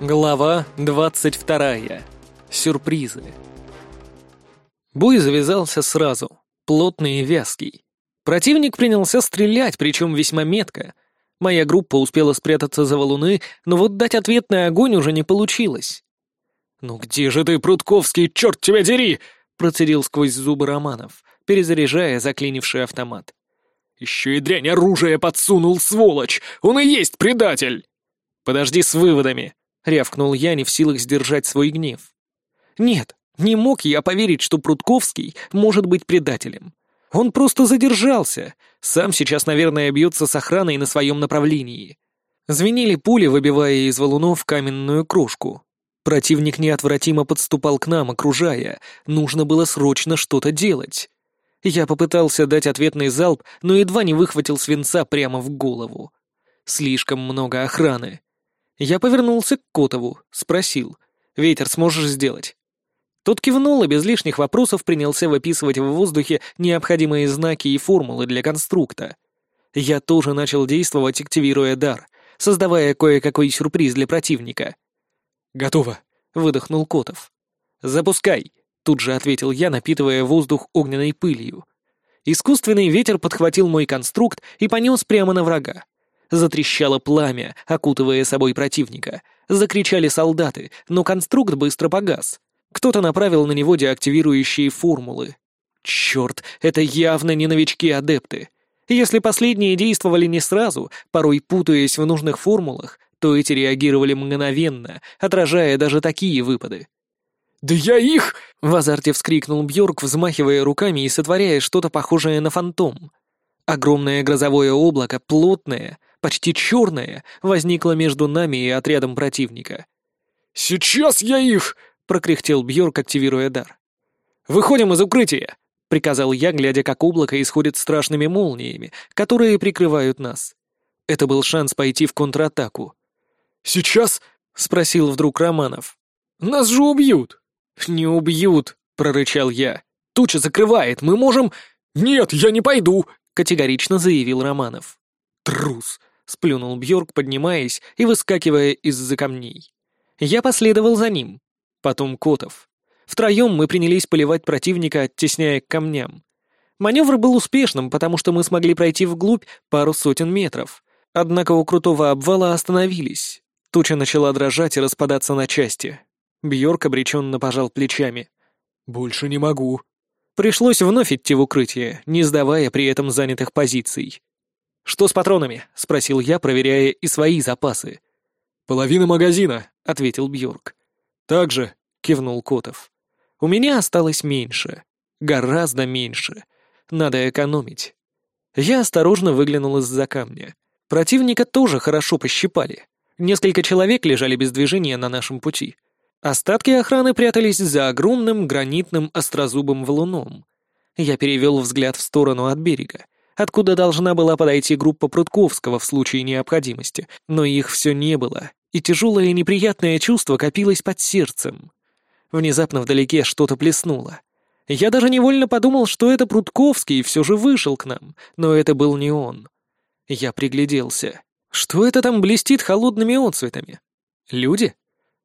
Глава 22. Сюрпризы. Бой завязался сразу, плотный и вязкий. Противник принялся стрелять, причем весьма метко. Моя группа успела спрятаться за валуны, но вот дать ответный огонь уже не получилось. «Ну где же ты, Прутковский, черт тебя дери!» — процедил сквозь зубы Романов, перезаряжая заклинивший автомат. «Еще и дрянь оружие подсунул, сволочь! Он и есть предатель!» «Подожди с выводами!» — рявкнул я, не в силах сдержать свой гнев. «Нет, не мог я поверить, что Прутковский может быть предателем. Он просто задержался. Сам сейчас, наверное, бьется с охраной на своем направлении». Звенели пули, выбивая из валунов каменную кружку. Противник неотвратимо подступал к нам, окружая. Нужно было срочно что-то делать. Я попытался дать ответный залп, но едва не выхватил свинца прямо в голову. Слишком много охраны. Я повернулся к Котову, спросил. «Ветер сможешь сделать?» Тот кивнул и без лишних вопросов принялся выписывать в воздухе необходимые знаки и формулы для конструкта. Я тоже начал действовать, активируя дар, создавая кое-какой сюрприз для противника. «Готово», — выдохнул Котов. «Запускай», — тут же ответил я, напитывая воздух огненной пылью. Искусственный ветер подхватил мой конструкт и понес прямо на врага. Затрещало пламя, окутывая собой противника. Закричали солдаты, но конструкт быстро погас. Кто-то направил на него деактивирующие формулы. Черт, это явно не новички-адепты. Если последние действовали не сразу, порой путаясь в нужных формулах, то эти реагировали мгновенно, отражая даже такие выпады. «Да я их!» — в азарте вскрикнул Бьорк, взмахивая руками и сотворяя что-то похожее на фантом. Огромное грозовое облако, плотное, почти черное, возникло между нами и отрядом противника. «Сейчас я их!» — прокряхтел Бьорк, активируя дар. «Выходим из укрытия!» — приказал я, глядя, как облако исходит страшными молниями, которые прикрывают нас. Это был шанс пойти в контратаку. «Сейчас?» — спросил вдруг Романов. «Нас же убьют!» «Не убьют!» — прорычал я. «Туча закрывает, мы можем...» «Нет, я не пойду!» — категорично заявил Романов. «Трус!» — сплюнул Бьорк, поднимаясь и выскакивая из-за камней. Я последовал за ним. Потом Котов. Втроем мы принялись поливать противника, оттесняя к камням. Маневр был успешным, потому что мы смогли пройти вглубь пару сотен метров. Однако у крутого обвала остановились. Туча начала дрожать и распадаться на части. Бьорк обреченно пожал плечами. «Больше не могу». Пришлось вновь идти в укрытие, не сдавая при этом занятых позиций. «Что с патронами?» — спросил я, проверяя и свои запасы. «Половина магазина», — ответил Бьорк. «Так же», — кивнул Котов. «У меня осталось меньше. Гораздо меньше. Надо экономить». Я осторожно выглянул из-за камня. Противника тоже хорошо пощипали. Несколько человек лежали без движения на нашем пути — Остатки охраны прятались за огромным гранитным острозубым валуном. Я перевел взгляд в сторону от берега, откуда должна была подойти группа Прудковского в случае необходимости, но их все не было, и тяжелое неприятное чувство копилось под сердцем. Внезапно вдалеке что-то плеснуло. Я даже невольно подумал, что это Прудковский все же вышел к нам, но это был не он. Я пригляделся. Что это там блестит холодными отцветами? Люди?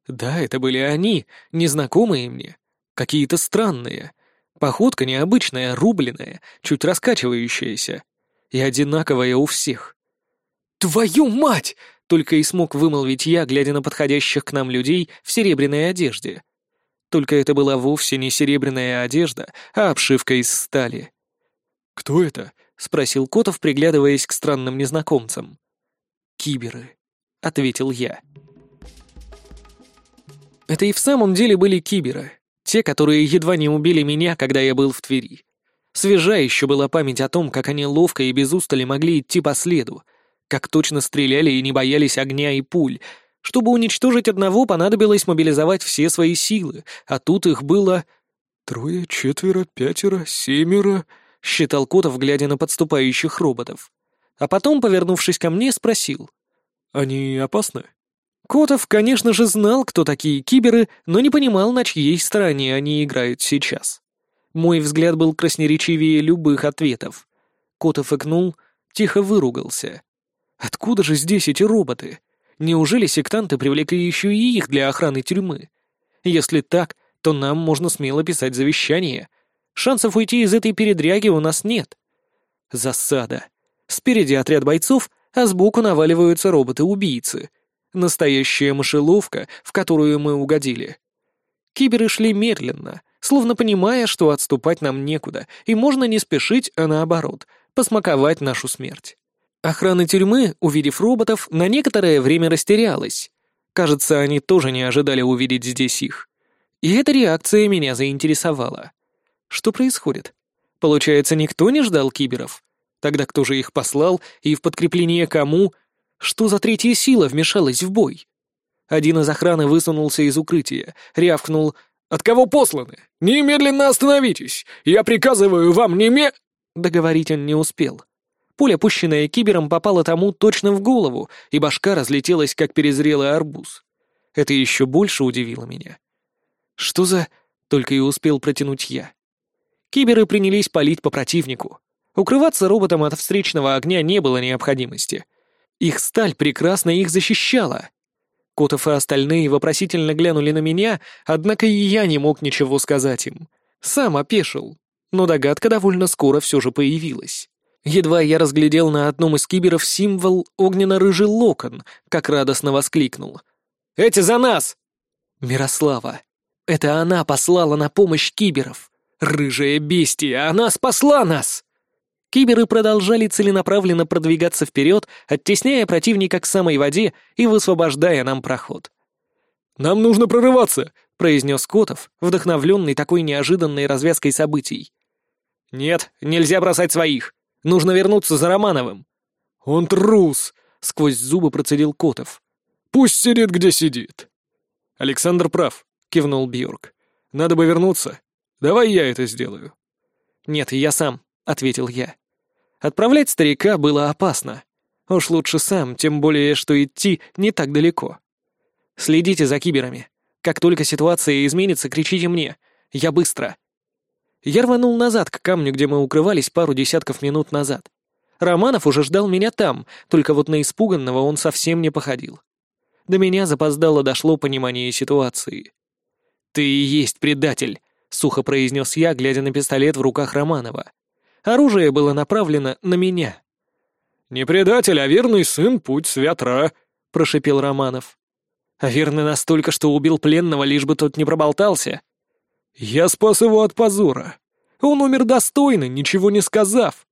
Да, это были они, незнакомые мне, какие-то странные. Походка необычная, рубленная, чуть раскачивающаяся. И одинаковая у всех. «Твою мать!» — только и смог вымолвить я, глядя на подходящих к нам людей в серебряной одежде. Только это была вовсе не серебряная одежда, а обшивка из стали. «Кто это?» — спросил Котов, приглядываясь к странным незнакомцам. «Киберы», — ответил я. Это и в самом деле были киберы. Те, которые едва не убили меня, когда я был в Твери. Свежа еще была память о том, как они ловко и без устали могли идти по следу, как точно стреляли и не боялись огня и пуль. Чтобы уничтожить одного, понадобилось мобилизовать все свои силы, а тут их было... «Трое, четверо, пятеро, семеро», — считал Котов, глядя на подступающих роботов. А потом, повернувшись ко мне, спросил. «Они опасны?» Котов, конечно же, знал, кто такие киберы, но не понимал, на чьей стороне они играют сейчас. Мой взгляд был красноречивее любых ответов. Котов икнул, тихо выругался. «Откуда же здесь эти роботы? Неужели сектанты привлекли еще и их для охраны тюрьмы? Если так, то нам можно смело писать завещание. Шансов уйти из этой передряги у нас нет. Засада. Спереди отряд бойцов, а сбоку наваливаются роботы-убийцы. Настоящая мышеловка, в которую мы угодили. Киберы шли медленно, словно понимая, что отступать нам некуда, и можно не спешить, а наоборот, посмаковать нашу смерть. Охрана тюрьмы, увидев роботов, на некоторое время растерялась. Кажется, они тоже не ожидали увидеть здесь их. И эта реакция меня заинтересовала. Что происходит? Получается, никто не ждал киберов? Тогда кто же их послал и в подкрепление кому? Что за третья сила вмешалась в бой? Один из охраны высунулся из укрытия, рявкнул «От кого посланы? Немедленно остановитесь! Я приказываю вам неме...» Договорить он не успел. Пуля, пущенная кибером, попала тому точно в голову, и башка разлетелась, как перезрелый арбуз. Это еще больше удивило меня. «Что за...» — только и успел протянуть я. Киберы принялись палить по противнику. Укрываться роботам от встречного огня не было необходимости. Их сталь прекрасно их защищала. Котов и остальные вопросительно глянули на меня, однако и я не мог ничего сказать им. Сам опешил. Но догадка довольно скоро все же появилась. Едва я разглядел на одном из киберов символ огненно-рыжий локон, как радостно воскликнул. «Эти за нас!» Мирослава. Это она послала на помощь киберов. Рыжая бестия, она спасла нас! Киберы продолжали целенаправленно продвигаться вперед, оттесняя противника к самой воде и высвобождая нам проход. «Нам нужно прорываться!» — произнес Котов, вдохновленный такой неожиданной развязкой событий. «Нет, нельзя бросать своих. Нужно вернуться за Романовым». «Он трус!» — сквозь зубы процедил Котов. «Пусть сидит, где сидит». «Александр прав», — кивнул Бьорк. «Надо бы вернуться. Давай я это сделаю». «Нет, я сам», — ответил я. Отправлять старика было опасно. Уж лучше сам, тем более, что идти не так далеко. Следите за киберами. Как только ситуация изменится, кричите мне. Я быстро. Я рванул назад к камню, где мы укрывались пару десятков минут назад. Романов уже ждал меня там, только вот на испуганного он совсем не походил. До меня запоздало дошло понимание ситуации. «Ты и есть предатель», — сухо произнес я, глядя на пистолет в руках Романова. Оружие было направлено на меня. «Не предатель, а верный сын путь святра», — прошипел Романов. «А верный настолько, что убил пленного, лишь бы тот не проболтался?» «Я спас его от позора. Он умер достойно, ничего не сказав».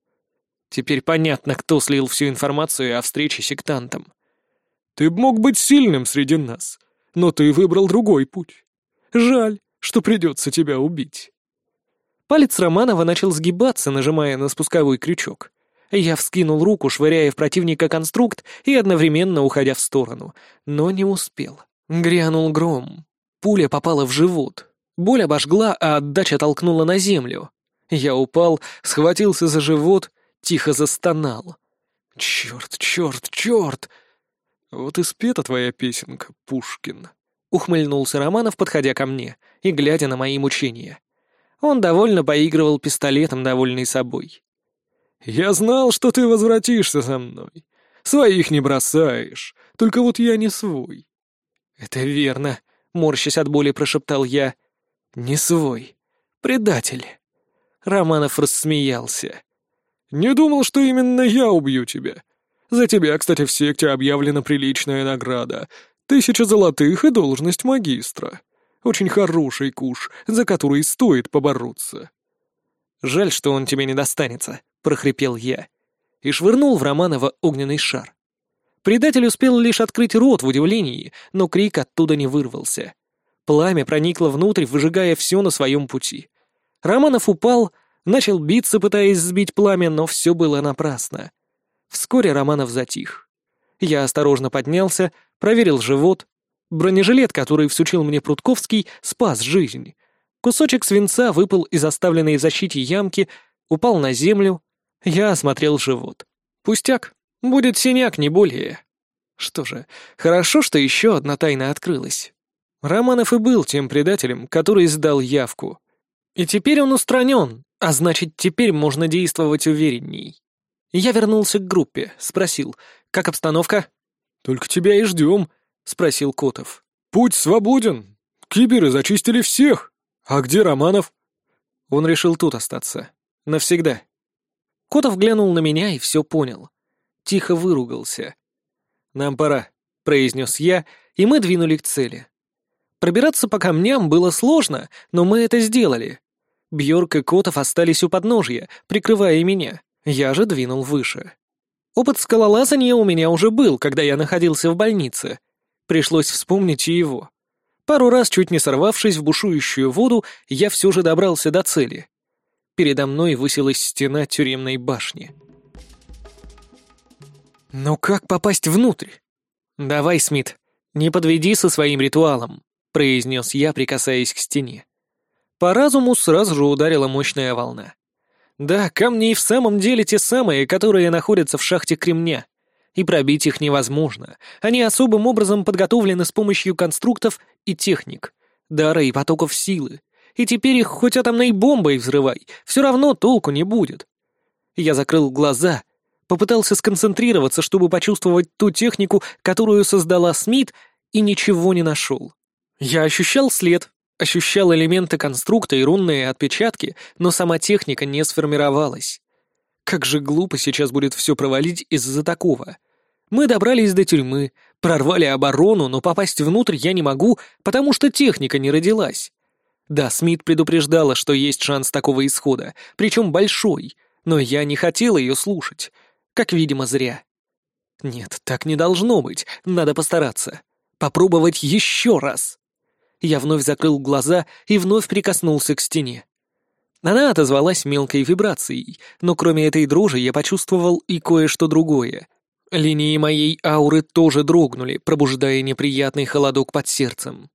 Теперь понятно, кто слил всю информацию о встрече с сектантом. «Ты б мог быть сильным среди нас, но ты выбрал другой путь. Жаль, что придется тебя убить». Палец Романова начал сгибаться, нажимая на спусковой крючок. Я вскинул руку, швыряя в противника конструкт и одновременно уходя в сторону, но не успел. Грянул гром. Пуля попала в живот. Боль обожгла, а отдача толкнула на землю. Я упал, схватился за живот, тихо застонал. «Черт, черт, черт!» «Вот и спета твоя песенка, Пушкин», — ухмыльнулся Романов, подходя ко мне и глядя на мои мучения. Он довольно поигрывал пистолетом, довольный собой. «Я знал, что ты возвратишься за мной. Своих не бросаешь, только вот я не свой». «Это верно», — морщась от боли прошептал я. «Не свой. Предатель». Романов рассмеялся. «Не думал, что именно я убью тебя. За тебя, кстати, в секте объявлена приличная награда. Тысяча золотых и должность магистра. Очень хороший куш, за который стоит побороться». «Жаль, что он тебе не достанется», — прохрипел я. И швырнул в Романова огненный шар. Предатель успел лишь открыть рот в удивлении, но крик оттуда не вырвался. Пламя проникло внутрь, выжигая все на своем пути. Романов упал, начал биться, пытаясь сбить пламя, но все было напрасно. Вскоре Романов затих. Я осторожно поднялся, проверил живот. Бронежилет, который всучил мне Прутковский, спас жизнь. Кусочек свинца выпал из оставленной в защите ямки, упал на землю. Я осмотрел живот. Пустяк, будет синяк, не более. Что же, хорошо, что еще одна тайна открылась. Романов и был тем предателем, который сдал явку. И теперь он устранен, а значит, теперь можно действовать уверенней. Я вернулся к группе, спросил, как обстановка? «Только тебя и ждем», — спросил Котов. «Путь свободен. Киберы зачистили всех. А где Романов?» Он решил тут остаться. Навсегда. Котов глянул на меня и все понял. Тихо выругался. «Нам пора», — произнес я, и мы двинули к цели. Пробираться по камням было сложно, но мы это сделали. Бьорк и Котов остались у подножья, прикрывая меня. Я же двинул выше. Опыт скалолазания у меня уже был, когда я находился в больнице. Пришлось вспомнить и его. Пару раз, чуть не сорвавшись в бушующую воду, я все же добрался до цели. Передо мной высилась стена тюремной башни. Но как попасть внутрь? Давай, Смит, не подведи со своим ритуалом, произнес я, прикасаясь к стене. По разуму сразу же ударила мощная волна. Да, камни и в самом деле те самые, которые находятся в шахте кремня. И пробить их невозможно. Они особым образом подготовлены с помощью конструктов и техник, дара и потоков силы. И теперь их хоть атомной бомбой взрывай, все равно толку не будет. Я закрыл глаза, попытался сконцентрироваться, чтобы почувствовать ту технику, которую создала Смит, и ничего не нашел. Я ощущал след, ощущал элементы конструкта и рунные отпечатки, но сама техника не сформировалась. Как же глупо сейчас будет все провалить из-за такого. Мы добрались до тюрьмы, прорвали оборону, но попасть внутрь я не могу, потому что техника не родилась. Да, Смит предупреждала, что есть шанс такого исхода, причем большой, но я не хотел ее слушать. Как, видимо, зря. Нет, так не должно быть, надо постараться. Попробовать еще раз. Я вновь закрыл глаза и вновь прикоснулся к стене. Она отозвалась мелкой вибрацией, но кроме этой дрожи я почувствовал и кое-что другое. Линии моей ауры тоже дрогнули, пробуждая неприятный холодок под сердцем.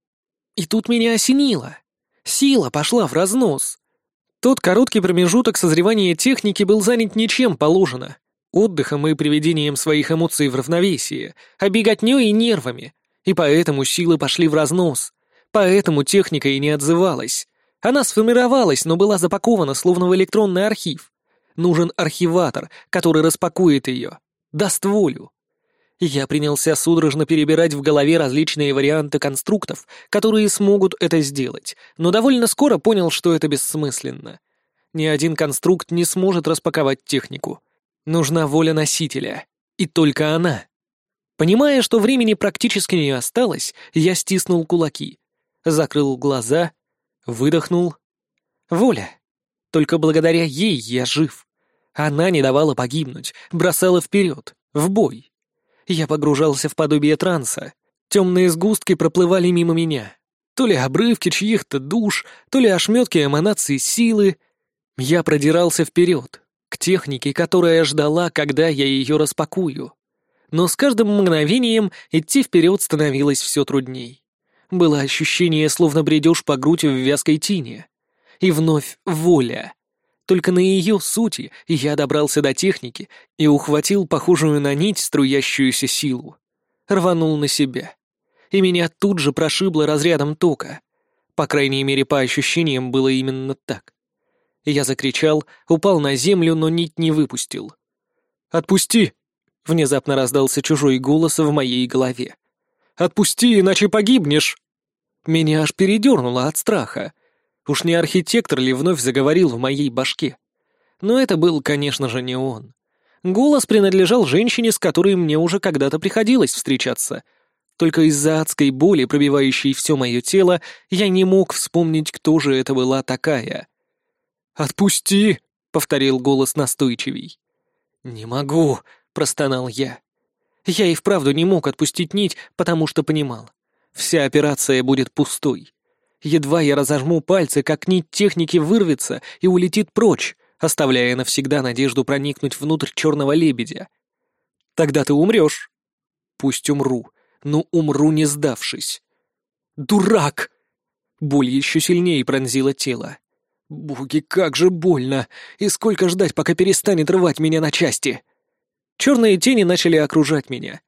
И тут меня осенило. Сила пошла в разнос. Тот короткий промежуток созревания техники был занят ничем положено. Отдыхом и приведением своих эмоций в равновесие, а беготнёй и нервами. И поэтому силы пошли в разнос. Поэтому техника и не отзывалась. Она сформировалась, но была запакована словно в электронный архив. Нужен архиватор, который распакует ее, даст волю. Я принялся судорожно перебирать в голове различные варианты конструктов, которые смогут это сделать, но довольно скоро понял, что это бессмысленно. Ни один конструкт не сможет распаковать технику. Нужна воля носителя. И только она. Понимая, что времени практически не осталось, я стиснул кулаки закрыл глаза, выдохнул. Воля. Только благодаря ей я жив. Она не давала погибнуть, бросала вперед, в бой. Я погружался в подобие транса. Темные сгустки проплывали мимо меня. То ли обрывки чьих-то душ, то ли ошметки эманации силы. Я продирался вперед, к технике, которая ждала, когда я ее распакую. Но с каждым мгновением идти вперед становилось все трудней. Было ощущение, словно бредешь по грудь в вязкой тине. И вновь воля. Только на ее сути я добрался до техники и ухватил похожую на нить струящуюся силу. Рванул на себя. И меня тут же прошибло разрядом тока. По крайней мере, по ощущениям было именно так. Я закричал, упал на землю, но нить не выпустил. «Отпусти!» — внезапно раздался чужой голос в моей голове. Отпусти, иначе погибнешь!» Меня аж передернуло от страха. Уж не архитектор ли вновь заговорил в моей башке? Но это был, конечно же, не он. Голос принадлежал женщине, с которой мне уже когда-то приходилось встречаться. Только из-за адской боли, пробивающей все мое тело, я не мог вспомнить, кто же это была такая. «Отпусти!» — повторил голос настойчивей. «Не могу!» — простонал я. Я и вправду не мог отпустить нить, потому что понимал. Вся операция будет пустой. Едва я разожму пальцы, как нить техники вырвется и улетит прочь, оставляя навсегда надежду проникнуть внутрь черного лебедя. Тогда ты умрешь. Пусть умру, но умру не сдавшись. Дурак! Боль еще сильнее пронзила тело. Боги, как же больно! И сколько ждать, пока перестанет рвать меня на части? Черные тени начали окружать меня.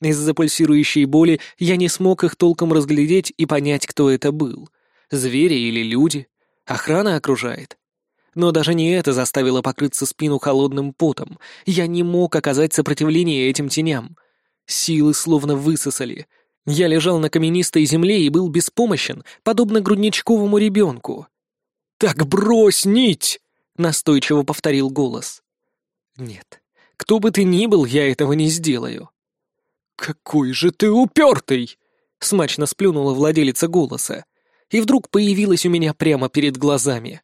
Из-за пульсирующей боли я не смог их толком разглядеть и понять, кто это был. Звери или люди. Охрана окружает. Но даже не это заставило покрыться спину холодным потом. Я не мог оказать сопротивление этим теням. Силы словно высосали. Я лежал на каменистой земле и был беспомощен, подобно грудничковому ребенку. «Так брось нить!» — настойчиво повторил голос. «Нет, кто бы ты ни был, я этого не сделаю». «Какой же ты упертый!» — смачно сплюнула владелица голоса. И вдруг появилась у меня прямо перед глазами.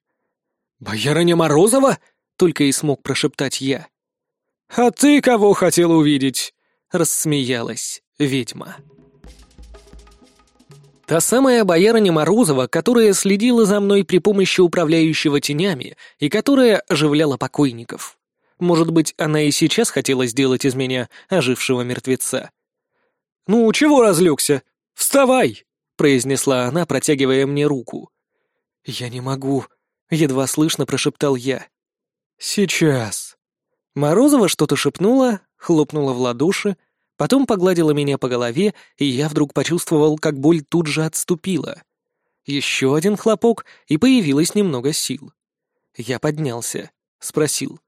«Боярыня Морозова?» — только и смог прошептать я. «А ты кого хотел увидеть?» — рассмеялась ведьма. Та самая боярыня Морозова, которая следила за мной при помощи управляющего тенями и которая оживляла покойников. Может быть, она и сейчас хотела сделать из меня ожившего мертвеца. «Ну, чего разлегся? Вставай!» — произнесла она, протягивая мне руку. «Я не могу», — едва слышно прошептал я. «Сейчас». Морозова что-то шепнула, хлопнула в ладоши, потом погладила меня по голове, и я вдруг почувствовал, как боль тут же отступила. Еще один хлопок, и появилось немного сил. Я поднялся, спросил.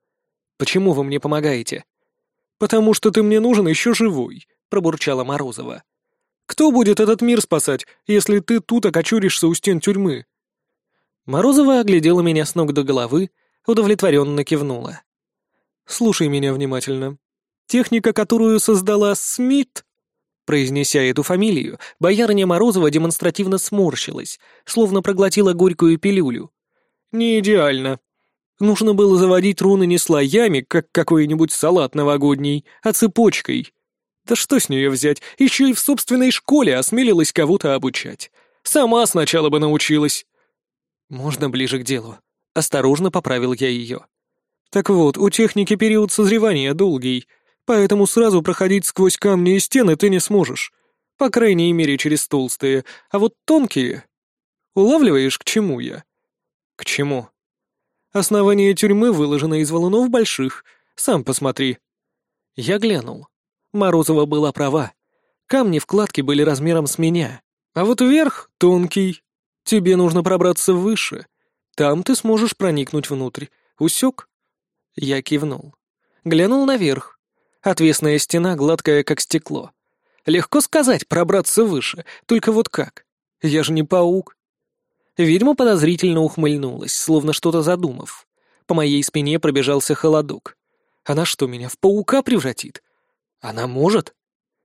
«Почему вы мне помогаете?» «Потому что ты мне нужен еще живой», — пробурчала Морозова. «Кто будет этот мир спасать, если ты тут окочуришься у стен тюрьмы?» Морозова оглядела меня с ног до головы, удовлетворенно кивнула. «Слушай меня внимательно. Техника, которую создала Смит...» Произнеся эту фамилию, боярыня Морозова демонстративно сморщилась, словно проглотила горькую пилюлю. «Не идеально. Нужно было заводить руны не слоями, как какой-нибудь салат новогодний, а цепочкой. Да что с нее взять, еще и в собственной школе осмелилась кого-то обучать. Сама сначала бы научилась». «Можно ближе к делу?» Осторожно поправил я ее. «Так вот, у техники период созревания долгий, поэтому сразу проходить сквозь камни и стены ты не сможешь. По крайней мере, через толстые, а вот тонкие... Улавливаешь, к чему я?» «К чему?» «Основание тюрьмы выложено из валунов больших. Сам посмотри». Я глянул. Морозова была права. Камни вкладки были размером с меня. А вот верх тонкий. Тебе нужно пробраться выше. Там ты сможешь проникнуть внутрь. Усек?» Я кивнул. Глянул наверх. Отвесная стена гладкая, как стекло. Легко сказать, пробраться выше, только вот как? Я же не паук. Ведьма подозрительно ухмыльнулась, словно что-то задумав. По моей спине пробежался холодок. Она что, меня в паука превратит? Она может?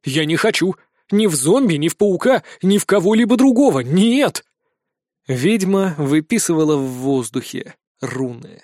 Я не хочу. Ни в зомби, ни в паука, ни в кого-либо другого. Нет! Ведьма выписывала в воздухе руны.